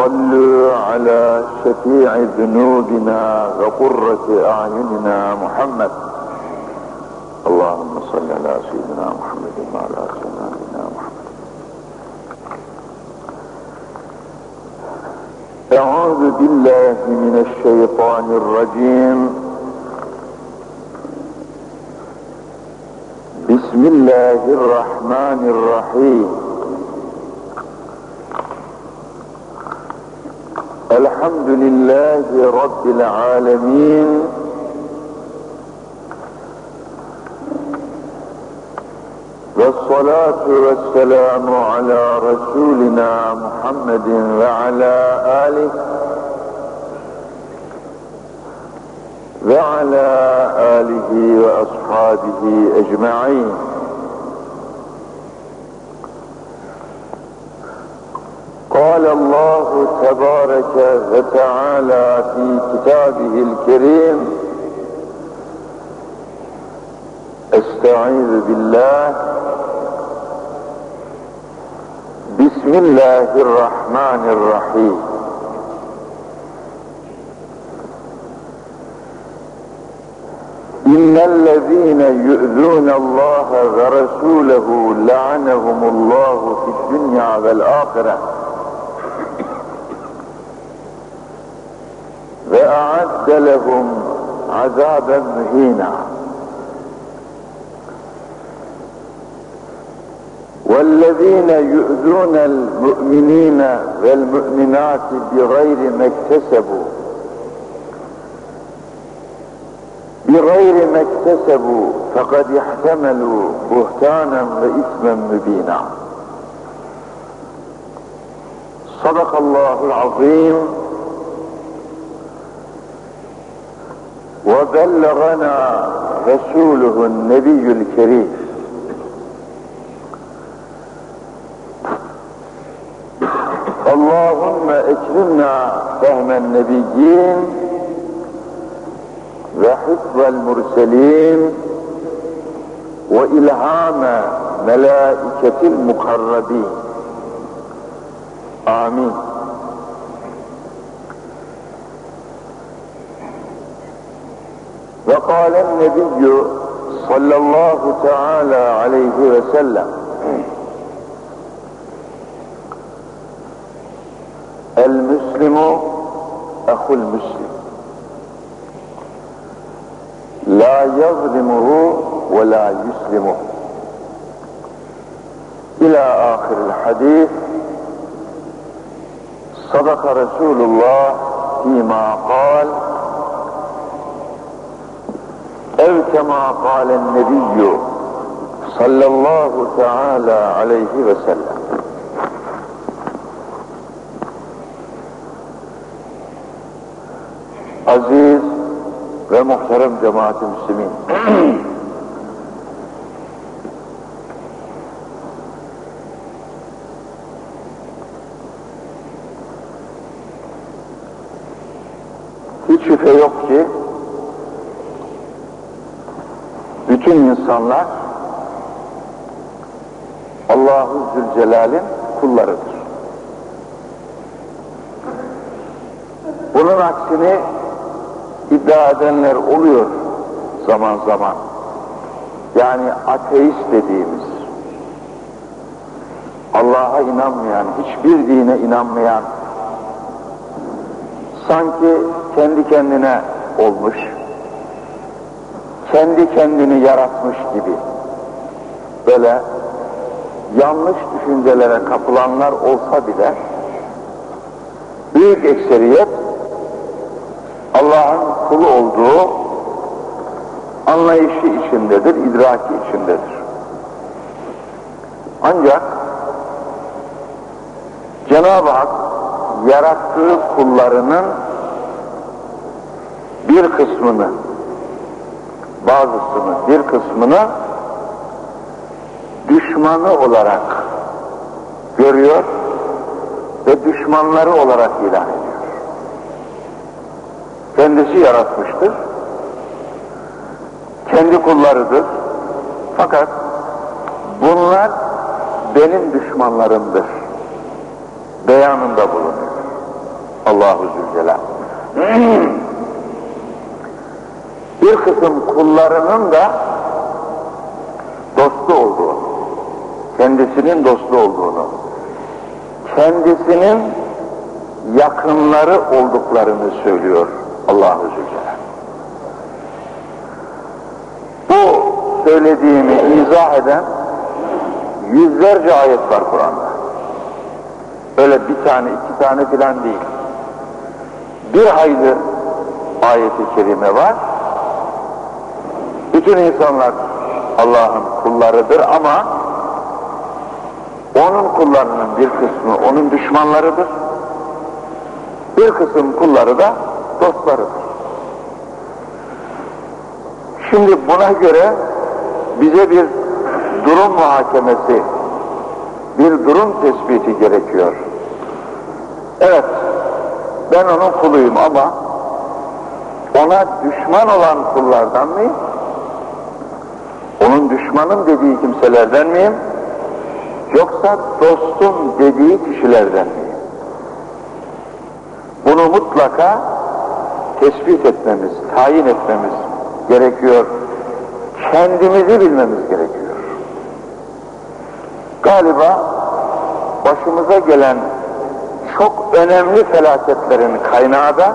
صلوا على شفيع ذنوبنا وقرة أعيننا محمد. اللهم صل على سيدنا محمد وعلى سيدنا محمد. أعوذ بالله من الشيطان الرجيم. بسم الله الرحمن الرحيم. الحمد لله رب العالمين. والصلاة والسلام على رسولنا محمد وعلى آله وعلى آله وأصحابه أجمعين. قال الله تبارك وتعالى في كتابه الكريم أستعيذ بالله. بسم الله الرحمن الرحيم. إن الذين يؤذون الله ورسوله لعنهم الله في الدنيا والآخرة. وأعد لهم عذابا مهينا. والذين يؤذون المؤمنين والمؤمنات بغير ما اكتسبوا بغير ما اكتسبوا فقد احتملوا بهتانا وإثما مبينا. صدق الله العظيم. وبلغنا رسوله النبي الكريم. اللهم اكرمنا فهم النبيين وحفظ المرسلين وإلهام ملائكة المقربين. آمين. وقال النبي صلى الله تعالى عليه وسلم المسلم أخو المسلم لا يظلمه ولا يسلمه. إلى آخر الحديث صدق رسول الله فيما قال كما قال النبي صلى الله تعالى عليه وسلم Aziz ve muhterem cemaat-i müslimin. Hiç şüphe yok ki bütün insanlar Allahu Zülcelal'in kullarıdır. Bunun aksini iddia edenler oluyor zaman zaman. Yani ateist dediğimiz, Allah'a inanmayan, hiçbir dine inanmayan, sanki kendi kendine olmuş, kendi kendini yaratmış gibi, böyle yanlış düşüncelere kapılanlar olsa bile, büyük ekseriyet Allah'ın kulu olduğu anlayışı içindedir, idraki içindedir. Ancak Cenab-ı Hak yarattığı kullarının bir kısmını, bazısını, bir kısmını düşmanı olarak görüyor ve düşmanları olarak ilan ediyor kendisi yaratmıştır. Kendi kullarıdır. Fakat bunlar benim düşmanlarımdır. Beyanında bulunuyor. Allahu Zülcelal. Bir kısım kullarının da dostu olduğunu, kendisinin dostu olduğunu, kendisinin yakınları olduklarını söylüyor Allahu Zülcelal. Bu söylediğimi izah eden yüzlerce ayet var Kur'an'da. Öyle bir tane, iki tane filan değil. Bir hayli ayeti kerime var. Bütün insanlar Allah'ın kullarıdır ama onun kullarının bir kısmı onun düşmanlarıdır. Bir kısım kulları da dostlarıdır. Şimdi buna göre bize bir durum muhakemesi, bir durum tespiti gerekiyor. Evet, ben onun kuluyum ama ona düşman olan kullardan mıyım? Düşmanım dediği kimselerden miyim? Yoksa dostum dediği kişilerden miyim? Bunu mutlaka tespit etmemiz, tayin etmemiz gerekiyor. Kendimizi bilmemiz gerekiyor. Galiba başımıza gelen çok önemli felaketlerin kaynağı da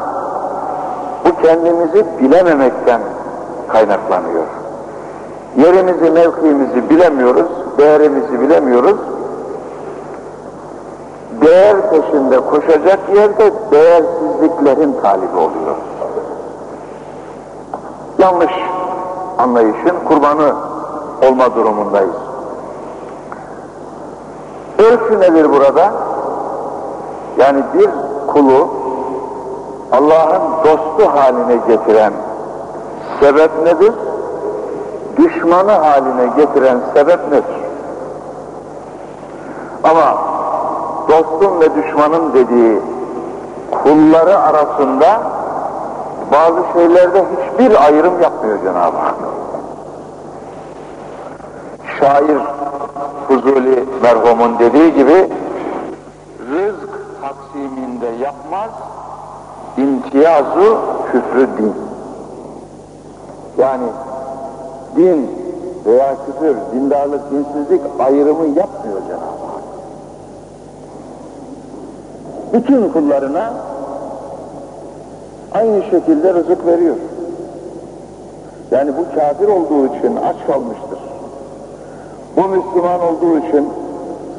bu kendimizi bilememekten kaynaklanıyor. Yerimizi, mevkiimizi bilemiyoruz, değerimizi bilemiyoruz. Değer peşinde koşacak yerde değersizliklerin talibi oluyoruz. Yanlış anlayışın kurbanı olma durumundayız. Ölçü nedir burada? Yani bir kulu Allah'ın dostu haline getiren sebep nedir? Düşmanı haline getiren sebep nedir? Ama dostum ve düşmanım dediği kulları arasında bazı şeylerde hiçbir ayrım yapmıyor Cenab-ı Hak. Şair Fuzuli merhumun dediği gibi rızk taksiminde yapmaz imtiyazu küfrü din. Yani din veya küfür, dindarlık, dinsizlik ayrımı yapmıyor Cenab-ı Hak. Bütün kullarına aynı şekilde rızık veriyor. Yani bu kafir olduğu için aç kalmıştır. Bu Müslüman olduğu için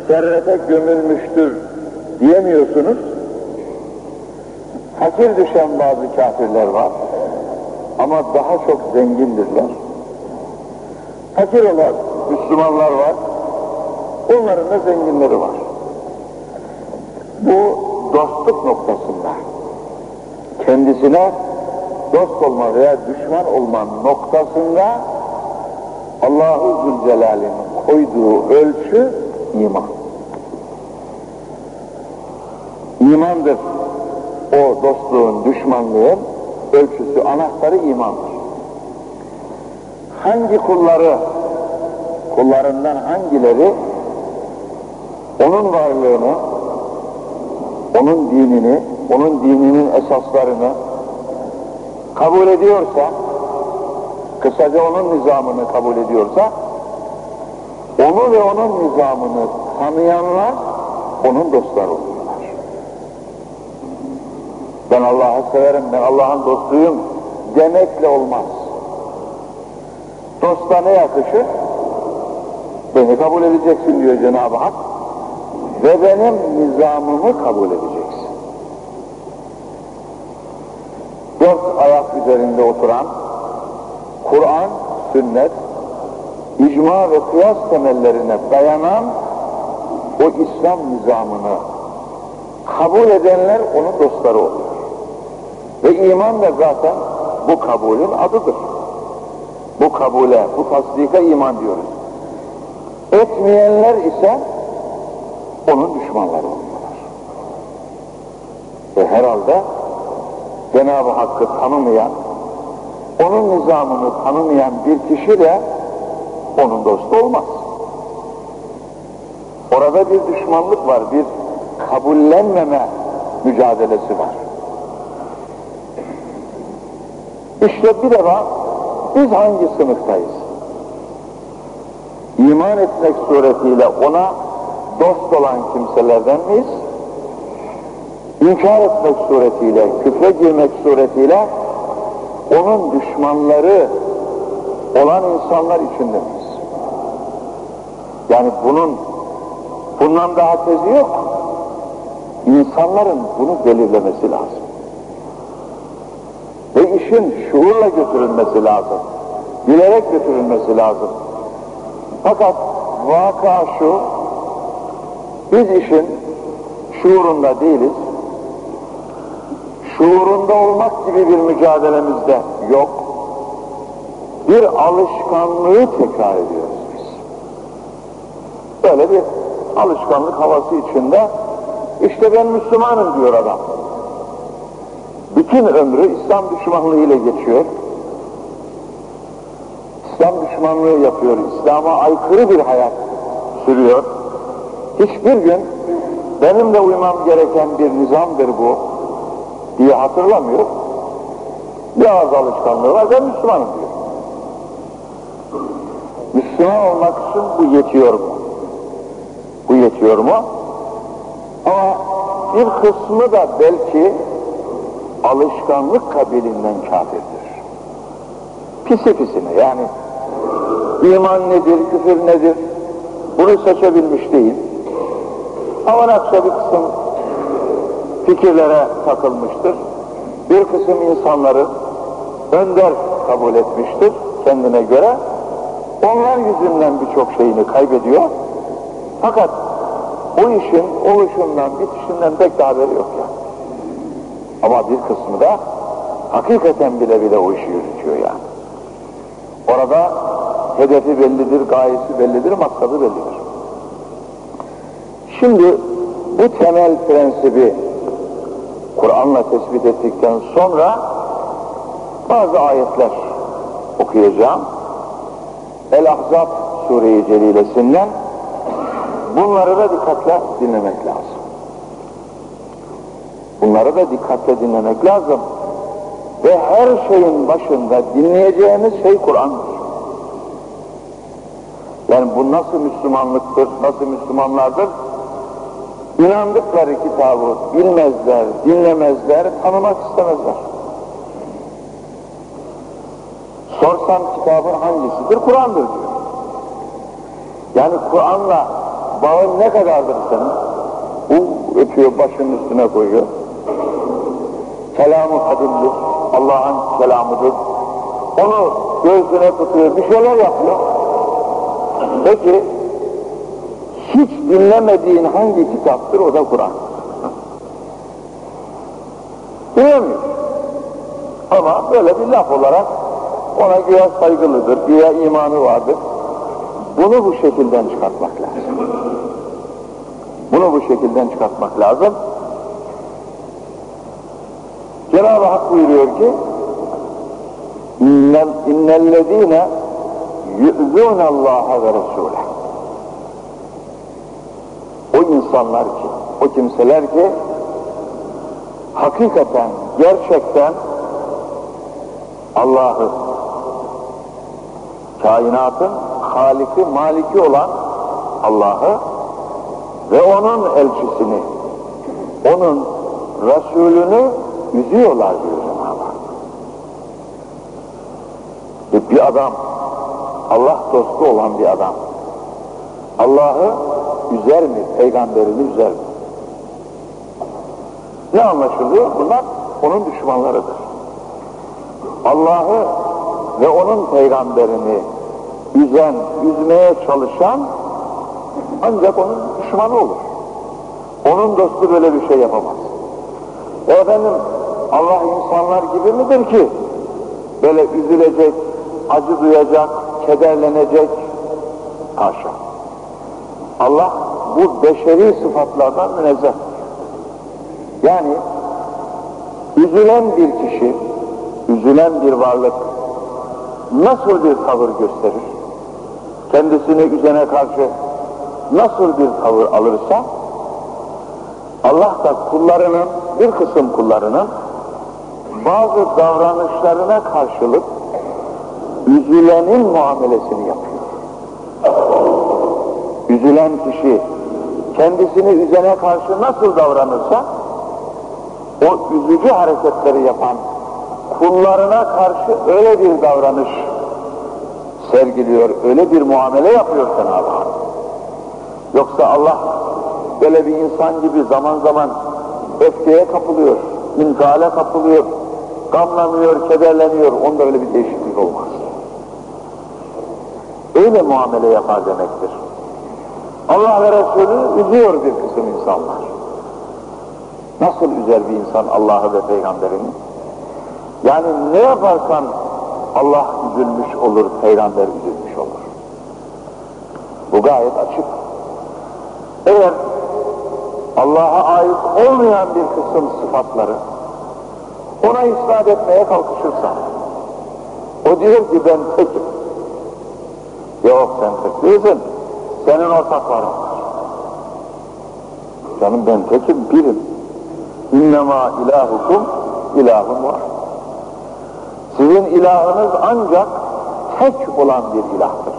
serrete gömülmüştür diyemiyorsunuz. Fakir düşen bazı kafirler var ama daha çok zengindirler. Fakir olan Müslümanlar var, onların da zenginleri var. Bu dostluk noktasında kendisine dost olma veya düşman olma noktasında Allahu Zülcelal'in koyduğu ölçü iman. İmandır. O dostluğun, düşmanlığın ölçüsü, anahtarı imandır. Hangi kulları, kullarından hangileri onun varlığını, onun dinini, onun dininin esaslarını kabul ediyorsa, kısaca onun nizamını kabul ediyorsa, onu ve onun nizamını tanıyanlar onun dostları oluyorlar. Ben Allah'ı severim, ben Allah'ın dostuyum demekle olmaz. Dosta ne yakışır? Beni kabul edeceksin diyor Cenab-ı Hak ve benim nizamımı kabul edeceksin. Dört ayak üzerinde oturan Kur'an, sünnet, icma ve kıyas temellerine dayanan o İslam nizamını kabul edenler onun dostları oluyor. Ve iman da zaten bu kabulün adıdır. Bu kabule, bu tasdika iman diyoruz. Etmeyenler ise onun düşmanları oluyorlar. Ve herhalde Cenab-ı Hakk'ı tanımayan, onun nizamını tanımayan bir kişi de onun dostu olmaz. Orada bir düşmanlık var, bir kabullenmeme mücadelesi var. İşte bir defa biz hangi sınıftayız? İman etmek suretiyle ona dost olan kimselerden miyiz? İnkar etmek suretiyle, küfre girmek suretiyle onun düşmanları olan insanlar içinde miyiz? Yani bunun bundan daha tezi yok. İnsanların bunu belirlemesi lazım. İşin şuurla götürülmesi lazım. Bilerek götürülmesi lazım. Fakat vaka şu, biz işin şuurunda değiliz. Şuurunda olmak gibi bir mücadelemizde yok. Bir alışkanlığı tekrar ediyoruz biz. Böyle bir alışkanlık havası içinde işte ben Müslümanım diyor adam. Bütün ömrü İslam düşmanlığıyla geçiyor. İslam düşmanlığı yapıyor. İslam'a aykırı bir hayat sürüyor. Hiçbir gün benim de uymam gereken bir nizamdır bu diye hatırlamıyor. Bir ağız alışkanlığı var ben Müslümanım diyor. Müslüman olmak için bu yetiyor mu? Bu yetiyor mu? Ama bir kısmı da belki alışkanlık kabilinden kafirdir. Pisi pisine yani iman nedir, küfür nedir bunu seçebilmiş değil. Ama nakşa bir kısım fikirlere takılmıştır. Bir kısım insanları önder kabul etmiştir kendine göre. Onlar yüzünden birçok şeyini kaybediyor. Fakat o işin oluşundan, bitişinden pek de haberi yok yani. Ama bir kısmı da hakikaten bile bile o işi yürütüyor yani. Orada hedefi bellidir, gayesi bellidir, maksadı bellidir. Şimdi bu temel prensibi Kur'an'la tespit ettikten sonra bazı ayetler okuyacağım. El-Ahzab Sure-i Celilesinden bunları da dikkatle dinlemek lazım. Bunları da dikkatle dinlemek lazım. Ve her şeyin başında dinleyeceğimiz şey Kur'an'dır. Yani bu nasıl Müslümanlıktır, nasıl Müslümanlardır? İnandıkları kitabı bilmezler, dinlemezler, tanımak istemezler. Sorsam kitabın hangisidir? Kur'an'dır diyor. Yani Kur'an'la bağın ne kadardır senin? Bu öpüyor, başının üstüne koyuyor. Kelamı kadimdir, Allah'ın kelamıdır. Onu göğsüne tutuyor, bir şeyler yapıyor. Peki, hiç dinlemediğin hangi kitaptır? O da Kur'an. Bilemiyor. Ama böyle bir laf olarak ona güya saygılıdır, güya imanı vardır. Bunu bu şekilden çıkartmak lazım. Bunu bu şekilden çıkartmak lazım. Cenab-ı Hak buyuruyor ki innellezine yu'zûne Allah'a ve Resul'e o insanlar ki, o kimseler ki hakikaten, gerçekten Allah'ı kainatın haliki, maliki olan Allah'ı ve onun elçisini, onun Resulünü üzüyorlar diyor Cenab-ı Hak. Bir adam, Allah dostu olan bir adam, Allah'ı üzer mi, peygamberini üzer mi? Ne anlaşılıyor? Bunlar onun düşmanlarıdır. Allah'ı ve onun peygamberini üzen, üzmeye çalışan ancak onun düşmanı olur. Onun dostu böyle bir şey yapamaz. E efendim Allah insanlar gibi midir ki böyle üzülecek, acı duyacak, kederlenecek? Haşa. Allah bu beşeri sıfatlardan münezzeh. Yani üzülen bir kişi, üzülen bir varlık nasıl bir tavır gösterir? Kendisini üzene karşı nasıl bir tavır alırsa Allah da kullarının, bir kısım kullarının bazı davranışlarına karşılık üzülenin muamelesini yapıyor. Üzülen kişi kendisini üzene karşı nasıl davranırsa o üzücü hareketleri yapan kullarına karşı öyle bir davranış sergiliyor, öyle bir muamele yapıyor Cenab-ı Hak. Yoksa Allah böyle bir insan gibi zaman zaman öfkeye kapılıyor, infiale kapılıyor, gamlanıyor, kederleniyor, onda öyle bir değişiklik olmaz. Öyle muamele yapar demektir. Allah ve Resulü üzüyor bir kısım insanlar. Nasıl üzer bir insan Allah'ı ve peygamberini? Yani ne yaparsan Allah üzülmüş olur, peygamber üzülmüş olur. Bu gayet açık. Eğer Allah'a ait olmayan bir kısım sıfatları ona isnat etmeye kalkışırsan o diyor ki ben tekim. Yok sen tek değilsin. Senin ortakların. Canım ben tekim birim. İnnemâ ilahukum ilahum var. Sizin ilahınız ancak tek olan bir ilahtır.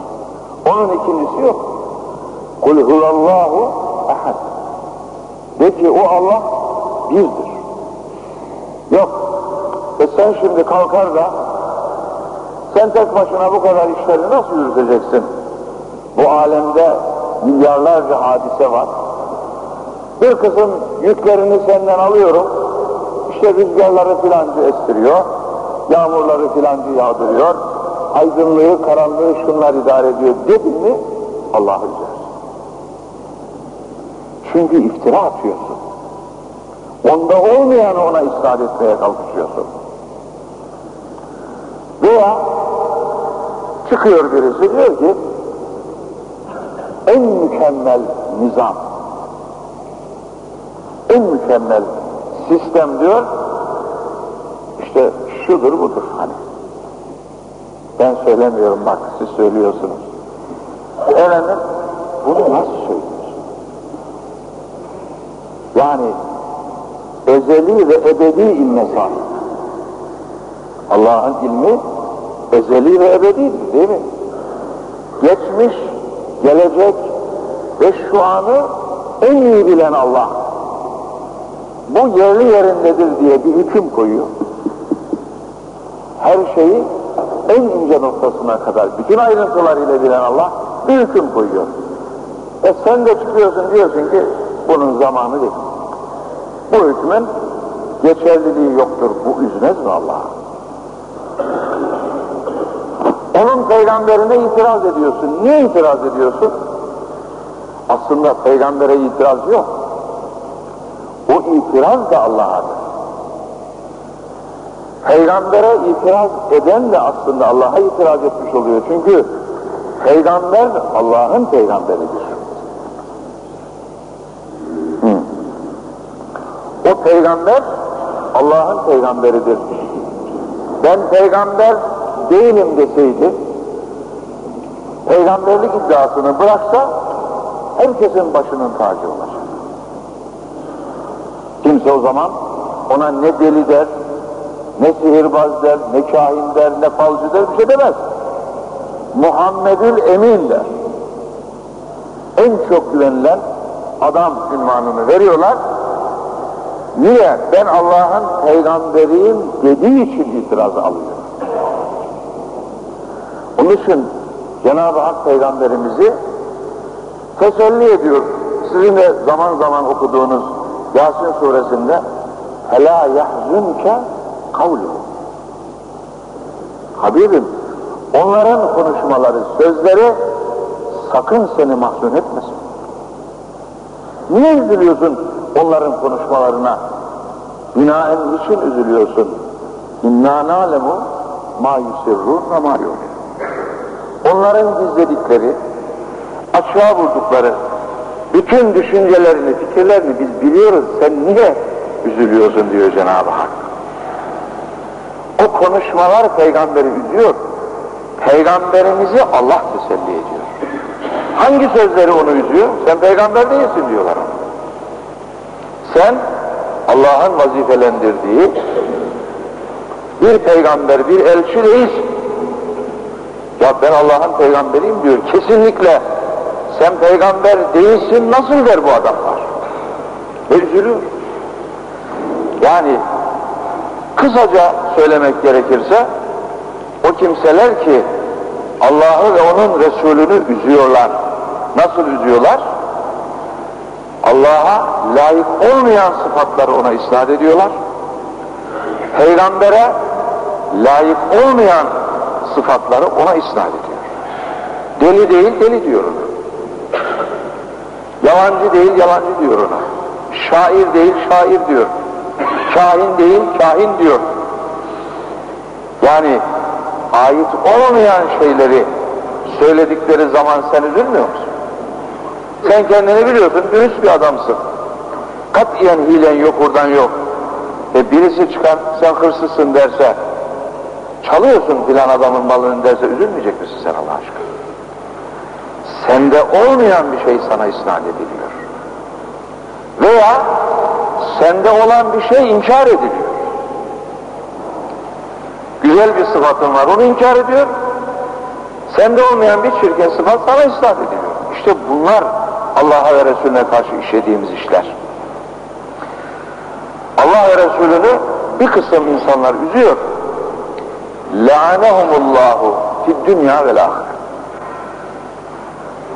Onun ikincisi yok. Kul huvallahu ahad. De ki o Allah birdir. Yok. Sen şimdi kalkar da sen tek başına bu kadar işleri nasıl yürüteceksin? Bu alemde milyarlarca hadise var. Bir kısım yüklerini senden alıyorum. İşte rüzgarları filancı estiriyor. Yağmurları filancı yağdırıyor. Aydınlığı, karanlığı şunlar idare ediyor dedin mi Allah'ı üzer. Çünkü iftira atıyorsun. Onda olmayanı ona isnat etmeye kalkışıyorsun. Veya çıkıyor birisi diyor ki en mükemmel nizam, en mükemmel sistem diyor, işte şudur budur hani. Ben söylemiyorum bak siz söylüyorsunuz. Efendim bunu nasıl söylüyorsun? Yani ezeli ve ebedi ilme sahip. Allah'ın ilmi ezeli ve ebedidir değil mi? Geçmiş, gelecek ve şu anı en iyi bilen Allah. Bu yerli yerindedir diye bir hüküm koyuyor. Her şeyi en ince noktasına kadar bütün ayrıntılarıyla bilen Allah bir hüküm koyuyor. E sen de çıkıyorsun diyorsun ki bunun zamanı değil. Bu hükmün geçerliliği yoktur. Bu üzmez mi Allah'a? Onun peygamberine itiraz ediyorsun. Niye itiraz ediyorsun? Aslında peygambere itiraz yok. O itiraz da Allah'adır. Peygambere itiraz eden de aslında Allah'a itiraz etmiş oluyor. Çünkü peygamber Allah'ın peygamberidir. Hı. O peygamber Allah'ın peygamberidir. Ben peygamber değilim deseydi, peygamberlik iddiasını bıraksa herkesin başının tacı olacak. Kimse o zaman ona ne deli der, ne sihirbaz der, ne kahin der, ne falcı der bir şey demez. Muhammedül Emin der. En çok güvenilen adam ünvanını veriyorlar. Niye? Ben Allah'ın peygamberiyim dediği için itirazı alıyor. Onun için Cenab-ı Hak peygamberimizi teselli ediyor. Sizin de zaman zaman okuduğunuz Yasin suresinde فَلَا يَحْزُنْكَ kavlu. Habibim, onların konuşmaları, sözleri sakın seni mahzun etmesin. Niye üzülüyorsun onların konuşmalarına? Binaen için üzülüyorsun? İnna na'lemu ma yusirrun ve ma Onların gizledikleri, açığa vurdukları bütün düşüncelerini, fikirlerini biz biliyoruz. Sen niye üzülüyorsun diyor Cenab-ı Hak. O konuşmalar peygamberi üzüyor. Peygamberimizi Allah teselli ediyor. Hangi sözleri onu üzüyor? Sen peygamber değilsin diyorlar ona. Sen Allah'ın vazifelendirdiği bir peygamber, bir elçi değil. Ya ben Allah'ın peygamberiyim diyor. Kesinlikle sen peygamber değilsin nasıl der bu adamlar. Ve üzülüyor. Yani kısaca söylemek gerekirse o kimseler ki Allah'ı ve onun Resulünü üzüyorlar. Nasıl üzüyorlar? Allah'a layık olmayan sıfatları ona isnat ediyorlar. Peygambere layık olmayan sıfatları ona isnat ediyor. Deli değil deli diyor ona. Yalancı değil yalancı diyor ona. Şair değil şair diyor. Kahin değil kahin diyor. Yani ait olmayan şeyleri söyledikleri zaman sen üzülmüyor musun? Sen kendini biliyorsun, dürüst bir adamsın. Katiyen hilen yok, oradan yok. E birisi çıkan, sen hırsızsın derse, çalıyorsun filan adamın malını derse üzülmeyecek misin sen Allah aşkına? Sende olmayan bir şey sana isnat ediliyor. Veya sende olan bir şey inkar ediliyor. Güzel bir sıfatın var, onu inkar ediyor. Sende olmayan bir çirkin sıfat sana isnat ediliyor. İşte bunlar Allah'a ve Resulüne karşı işlediğimiz işler. Allah ve Resulünü bir kısım insanlar üzüyor. La'anehumullahu fid dünya vel ahir.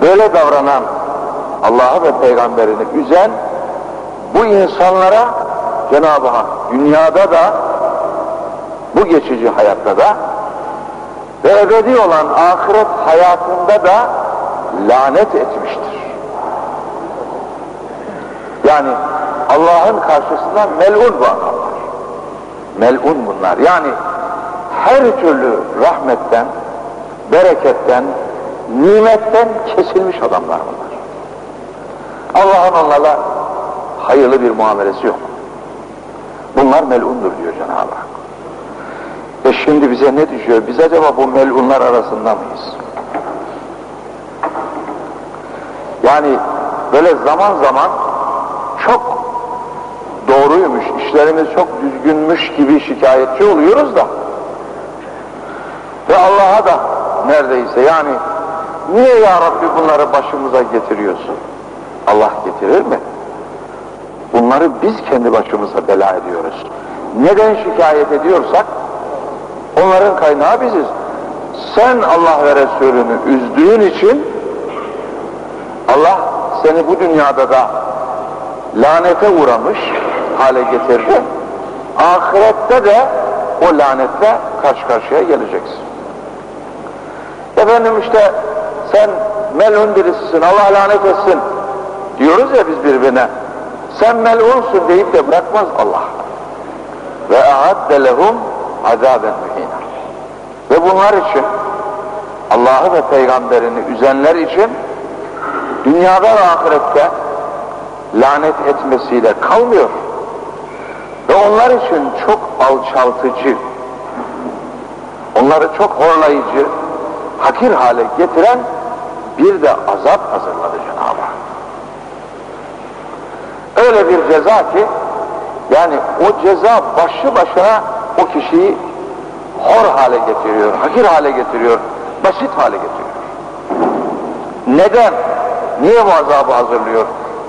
Böyle davranan Allah'ı ve peygamberini üzen bu insanlara Cenab-ı Hak dünyada da bu geçici hayatta da ve ebedi olan ahiret hayatında da lanet etmiştir. Yani Allah'ın karşısında melun bu adamlar. Melun bunlar. Yani her türlü rahmetten, bereketten, nimetten kesilmiş adamlar bunlar. Allah'ın onlarla hayırlı bir muamelesi yok. Bunlar melundur diyor Cenab-ı Hak. E şimdi bize ne düşüyor? Biz acaba bu melunlar arasında mıyız? Yani böyle zaman zaman çok doğruymuş, işlerimiz çok düzgünmüş gibi şikayetçi oluyoruz da ve Allah'a da neredeyse yani niye ya Rabbi bunları başımıza getiriyorsun? Allah getirir mi? Bunları biz kendi başımıza bela ediyoruz. Neden şikayet ediyorsak onların kaynağı biziz. Sen Allah ve Resulünü üzdüğün için Allah seni bu dünyada da lanete uğramış hale getirdi. Ahirette de o lanetle karşı karşıya geleceksin. Efendim işte sen melun birisisin, Allah lanet etsin diyoruz ya biz birbirine. Sen melunsun deyip de bırakmaz Allah. Ve a'adde lehum azaben mühina. Ve bunlar için Allah'ı ve peygamberini üzenler için dünyada ve ahirette lanet etmesiyle kalmıyor. Ve onlar için çok alçaltıcı, onları çok horlayıcı, hakir hale getiren bir de azap hazırladı Cenab-ı Hak. Öyle bir ceza ki, yani o ceza başlı başına o kişiyi hor hale getiriyor, hakir hale getiriyor, basit hale getiriyor. Neden? Niye bu azabı hazırlıyor?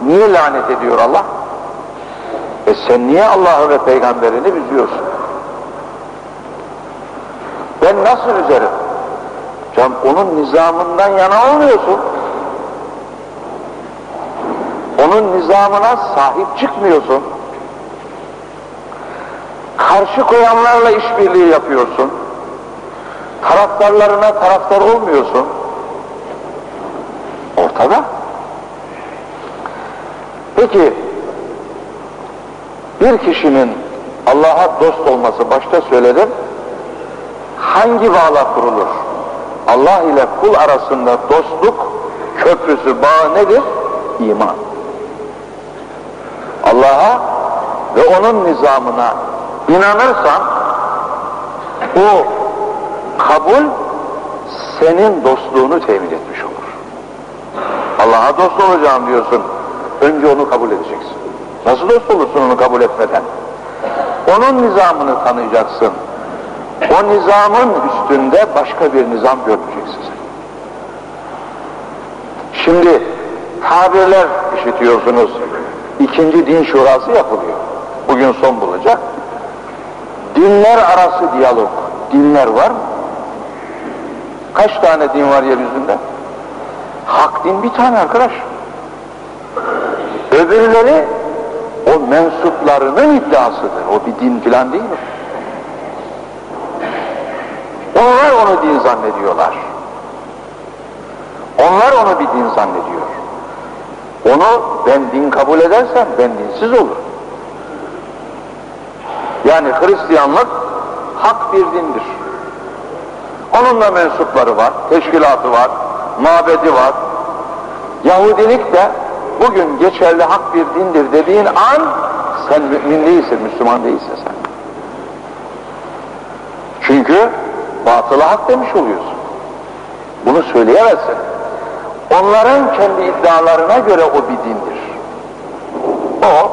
Niye lanet ediyor Allah? E sen niye Allah'ı ve peygamberini üzüyorsun? Ben nasıl üzerim? Can onun nizamından yana olmuyorsun. Onun nizamına sahip çıkmıyorsun. Karşı koyanlarla işbirliği yapıyorsun. Taraftarlarına taraftar olmuyorsun. Ortada. Peki bir kişinin Allah'a dost olması başta söyledim. Hangi bağla kurulur? Allah ile kul arasında dostluk köprüsü bağı nedir? İman. Allah'a ve onun nizamına inanırsan o kabul senin dostluğunu temin etmiş olur. Allah'a dost olacağım diyorsun. Önce onu kabul edeceksin. Nasıl dost olursun onu kabul etmeden? Onun nizamını tanıyacaksın. O nizamın üstünde başka bir nizam görmeyeceksiniz. Şimdi tabirler işitiyorsunuz. İkinci din şurası yapılıyor. Bugün son bulacak. Dinler arası diyalog. Dinler var mı? Kaç tane din var yeryüzünde? Hak din bir tane arkadaş. Öbürleri o mensuplarının iddiasıdır. O bir din filan değil mi? Onlar onu din zannediyorlar. Onlar onu bir din zannediyor. Onu ben din kabul edersem ben dinsiz olur. Yani Hristiyanlık hak bir dindir. Onun da mensupları var, teşkilatı var, mabedi var. Yahudilik de bugün geçerli hak bir dindir dediğin an sen mümin değilsin, Müslüman değilsin sen. Çünkü batıla hak demiş oluyorsun. Bunu söyleyemezsin. Onların kendi iddialarına göre o bir dindir. O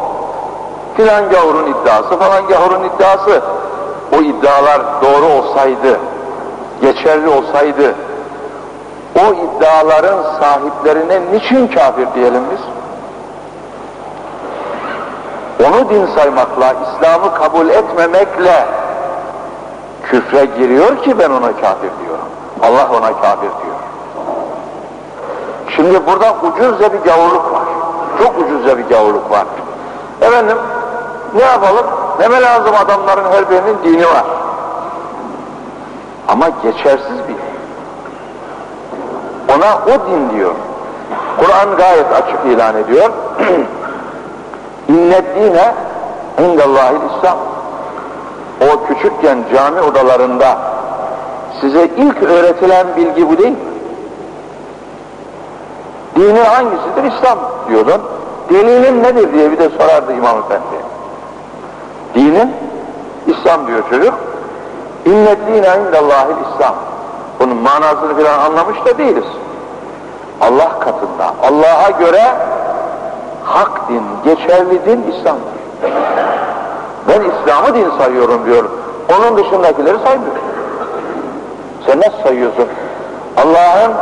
filan gavurun iddiası falan gavurun iddiası o iddialar doğru olsaydı geçerli olsaydı o iddiaların sahiplerine niçin kafir diyelim biz? Onu din saymakla, İslam'ı kabul etmemekle küfre giriyor ki ben ona kafir diyorum. Allah ona kafir diyor. Şimdi burada ucuzca bir gavurluk var. Çok ucuzca bir gavurluk var. Efendim ne yapalım? Neme lazım adamların her birinin dini var. Ama geçersiz bir. Ona o din diyor. Kur'an gayet açık ilan ediyor. İnnet dine indallahil İslam. O küçükken cami odalarında size ilk öğretilen bilgi bu değil mi? Dinin hangisidir? İslam diyordun. Delilin nedir diye bir de sorardı İmam Efendi. Dinin İslam diyor çocuk. İnnet dine indallahil İslam. Bunun manasını falan anlamış da değiliz. Allah katında, Allah'a göre hak din, geçerli din İslam'dır. Ben İslam'ı din sayıyorum diyor. Onun dışındakileri saymıyor. Sen nasıl sayıyorsun? Allah'ın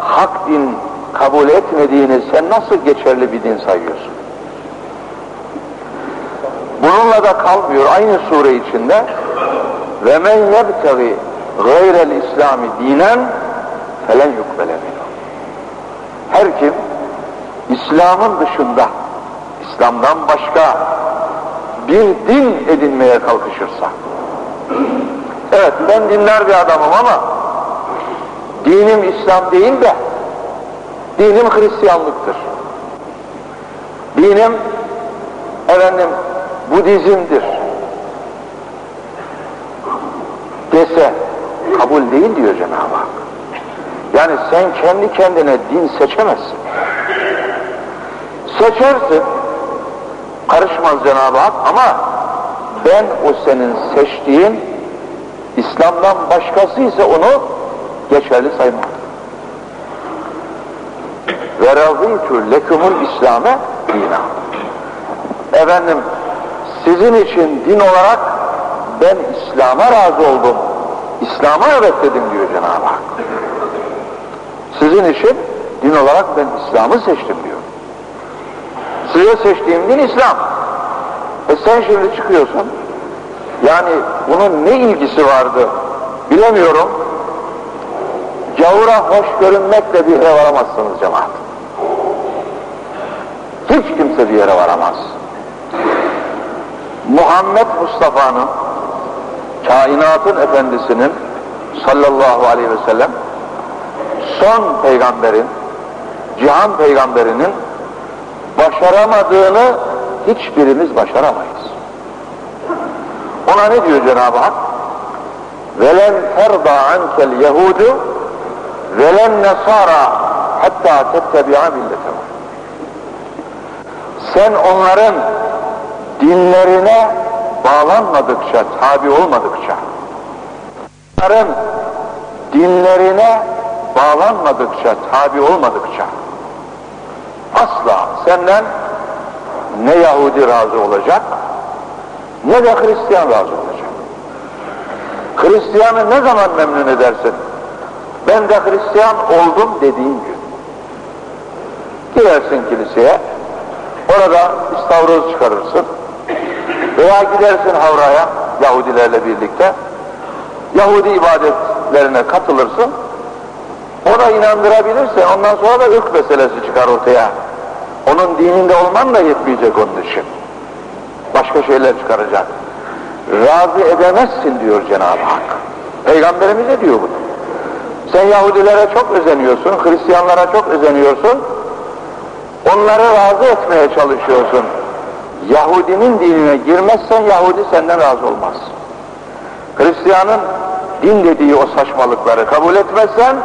hak din kabul etmediğini sen nasıl geçerli bir din sayıyorsun? Bununla da kalmıyor aynı sure içinde ve men yebtegi gayrel İslami dinen felen yukbele Her kim İslam'ın dışında İslam'dan başka bir din edinmeye kalkışırsa evet ben dinler bir adamım ama dinim İslam değil de dinim Hristiyanlıktır. Dinim efendim Budizm'dir dese kabul değil diyor Cenab-ı Hak. Yani sen kendi kendine din seçemezsin. Seçersin, karışmaz Cenab-ı Hak ama ben o senin seçtiğin İslam'dan başkası ise onu geçerli saymam. Ve razıytü lekumul İslam'e dina. Efendim sizin için din olarak ben İslam'a razı oldum. İslam'a evet dedim diyor Cenab-ı Hak. Sizin için din olarak ben İslam'ı seçtim diyor. Size seçtiğim din İslam. E sen şimdi çıkıyorsun. Yani bunun ne ilgisi vardı bilemiyorum. Gavura hoş görünmekle bir yere varamazsınız cemaat. Hiç kimse bir yere varamaz. Muhammed Mustafa'nın kainatın efendisinin sallallahu aleyhi ve sellem son peygamberin cihan peygamberinin başaramadığını hiçbirimiz başaramayız. Ona ne diyor Cenab-ı Hak? وَلَنْ تَرْضَى عَنْكَ الْيَهُودُ وَلَنْ نَصَارَى hatta تَتَّبِعَ مِلَّتَهُ Sen onların dinlerine bağlanmadıkça, tabi olmadıkça, onların dinlerine bağlanmadıkça, tabi olmadıkça, asla senden ne Yahudi razı olacak, ne de Hristiyan razı olacak. Hristiyanı ne zaman memnun edersin? Ben de Hristiyan oldum dediğin gün. Girersin kiliseye, orada istavroz çıkarırsın. Veya gidersin Havra'ya Yahudilerle birlikte. Yahudi ibadetlerine katılırsın. Ona inandırabilirsen ondan sonra da ırk meselesi çıkar ortaya. Onun dininde olman da yetmeyecek onun için. Başka şeyler çıkaracak. Razı edemezsin diyor Cenab-ı Hak. Peygamberimize diyor bunu. Sen Yahudilere çok özeniyorsun, Hristiyanlara çok özeniyorsun. Onları razı etmeye çalışıyorsun. Yahudinin dinine girmezsen Yahudi senden razı olmaz. Hristiyanın din dediği o saçmalıkları kabul etmezsen